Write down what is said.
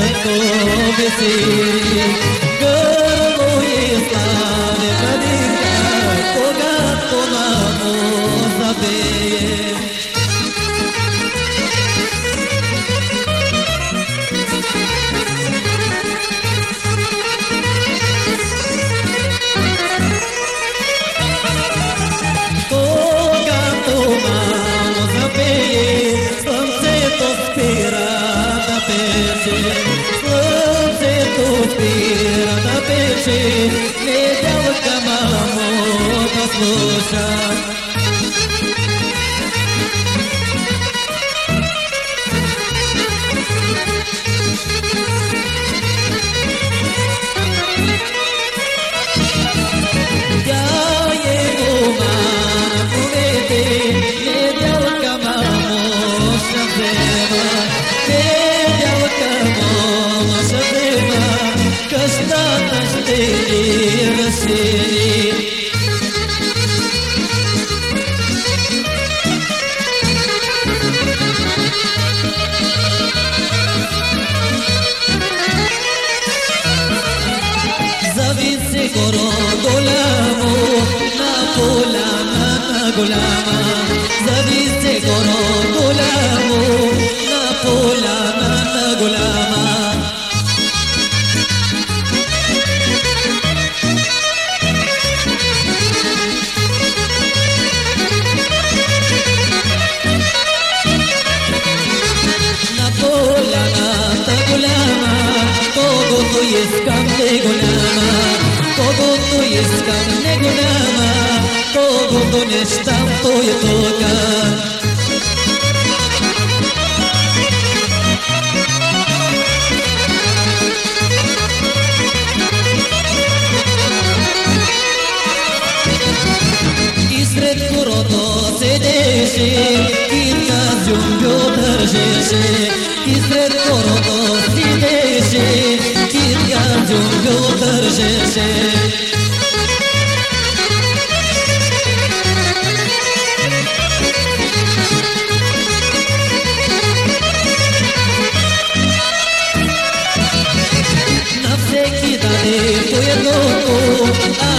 तो बेसी πιάσει το πήρα να πέσει Με διάβολα καμάλα μου τα σκούσα গোলাম না গোলাম না গোলাম Todo to jest kamne golama Todo to nešto to je toga Ispred kuroto zjumbjo držeše Ispred Hashem. you ki dane koyano ko